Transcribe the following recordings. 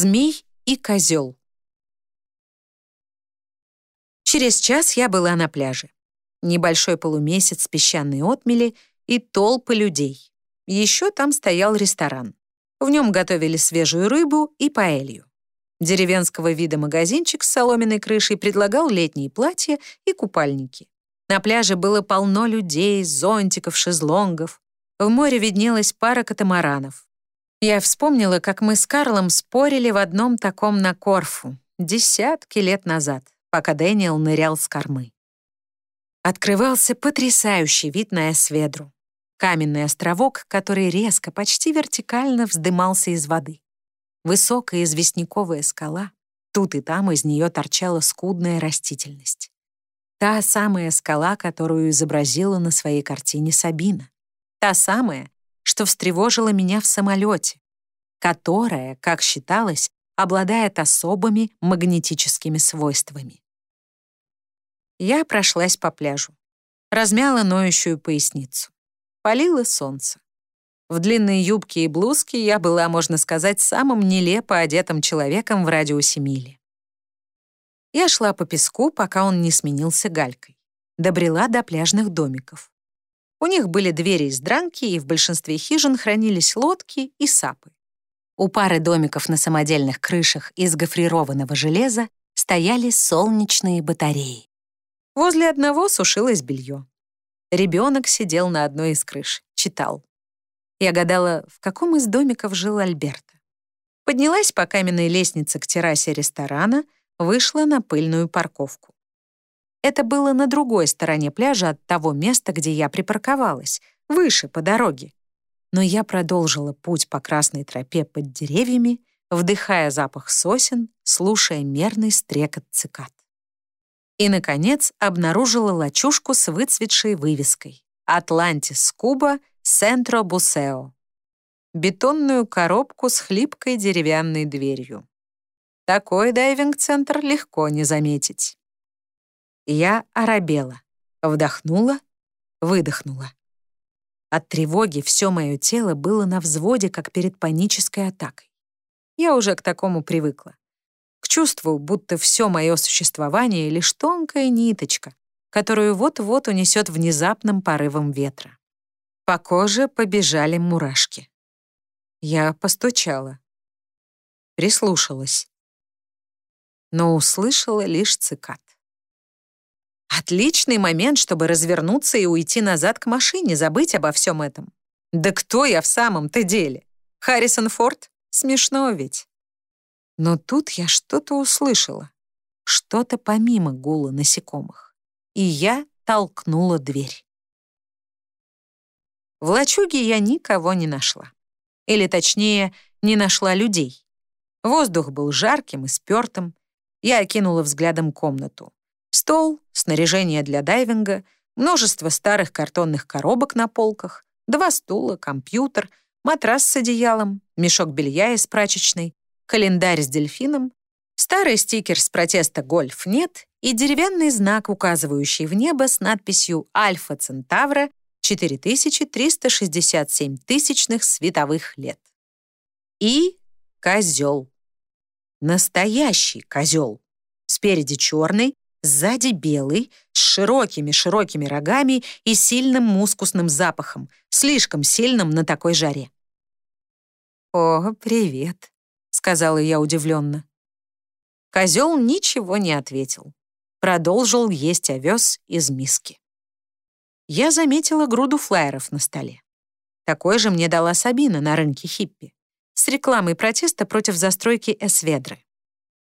Змей и козел. Через час я была на пляже. Небольшой полумесяц песчаной отмели и толпы людей. Еще там стоял ресторан. В нем готовили свежую рыбу и паэлью. Деревенского вида магазинчик с соломенной крышей предлагал летние платья и купальники. На пляже было полно людей, зонтиков, шезлонгов. В море виднелась пара катамаранов. Я вспомнила, как мы с Карлом спорили в одном таком на Корфу десятки лет назад, пока Дэниел нырял с кормы. Открывался потрясающий вид на Эсведру. Каменный островок, который резко, почти вертикально вздымался из воды. Высокая известняковая скала. Тут и там из нее торчала скудная растительность. Та самая скала, которую изобразила на своей картине Сабина. Та самая, что встревожила меня в самолете, которая, как считалось, обладает особыми магнетическими свойствами. Я прошлась по пляжу, размяла ноющую поясницу. Палило солнце. В длинной юбке и блузке я была, можно сказать, самым нелепо одетым человеком в радиусе мили. Я шла по песку, пока он не сменился галькой. Добрела до пляжных домиков. У них были двери из дранки, и в большинстве хижин хранились лодки и сапы. У пары домиков на самодельных крышах из гофрированного железа стояли солнечные батареи. Возле одного сушилось белье. Ребенок сидел на одной из крыш, читал. Я гадала, в каком из домиков жил Альберто. Поднялась по каменной лестнице к террасе ресторана, вышла на пыльную парковку. Это было на другой стороне пляжа от того места, где я припарковалась, выше, по дороге. Но я продолжила путь по красной тропе под деревьями, вдыхая запах сосен, слушая мерный стрекот цикад. И, наконец, обнаружила лачушку с выцветшей вывеской «Атлантис Куба Сентро Бусео». Бетонную коробку с хлипкой деревянной дверью. Такой дайвинг-центр легко не заметить. Я оробела, вдохнула, выдохнула. От тревоги все мое тело было на взводе, как перед панической атакой. Я уже к такому привыкла. К чувству, будто все мое существование — лишь тонкая ниточка, которую вот-вот унесет внезапным порывом ветра. По коже побежали мурашки. Я постучала. Прислушалась. Но услышала лишь цикад. Отличный момент, чтобы развернуться и уйти назад к машине, забыть обо всем этом. Да кто я в самом-то деле? Харрисон Форд? Смешно ведь. Но тут я что-то услышала. Что-то помимо гула насекомых. И я толкнула дверь. В лачуге я никого не нашла. Или, точнее, не нашла людей. Воздух был жарким и спёртым. Я окинула взглядом комнату. Стол, снаряжение для дайвинга, множество старых картонных коробок на полках, два стула, компьютер, матрас с одеялом, мешок белья из прачечной, календарь с дельфином, старый стикер с протеста «Гольф нет» и деревянный знак, указывающий в небо с надписью «Альфа Центавра 4367 тысячных световых лет». И козел. Настоящий козел. Спереди черный, Сзади белый, с широкими-широкими рогами и сильным мускусным запахом, слишком сильным на такой жаре. «О, привет», — сказала я удивленно. Козел ничего не ответил. Продолжил есть овес из миски. Я заметила груду флаеров на столе. Такой же мне дала Сабина на рынке хиппи с рекламой протеста против застройки Эсведры.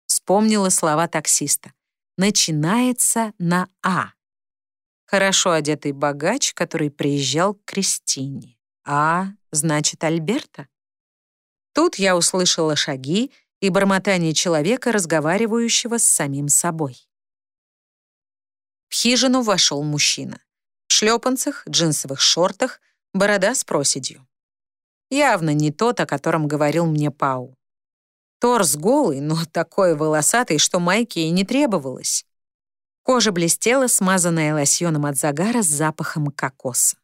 Вспомнила слова таксиста начинается на А. Хорошо одетый богач, который приезжал к Кристине. А значит Альберта? Тут я услышала шаги и бормотание человека, разговаривающего с самим собой. В хижину вошел мужчина. В шлепанцах, джинсовых шортах, борода с проседью. Явно не тот, о котором говорил мне Пау. Торс голый, но такой волосатый, что майки и не требовалось. Кожа блестела, смазанная лосьоном от загара с запахом кокоса.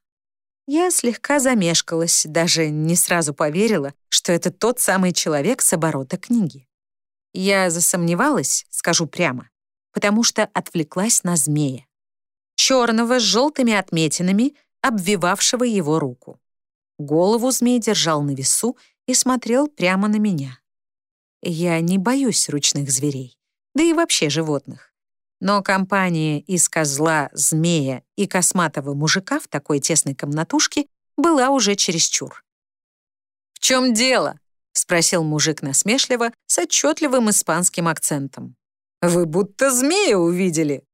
Я слегка замешкалась, даже не сразу поверила, что это тот самый человек с оборота книги. Я засомневалась, скажу прямо, потому что отвлеклась на змея. Черного с желтыми отметинами, обвивавшего его руку. Голову змей держал на весу и смотрел прямо на меня. Я не боюсь ручных зверей, да и вообще животных. Но компания из козла, змея и косматого мужика в такой тесной комнатушке была уже чересчур. «В чем дело?» — спросил мужик насмешливо с отчетливым испанским акцентом. «Вы будто змея увидели.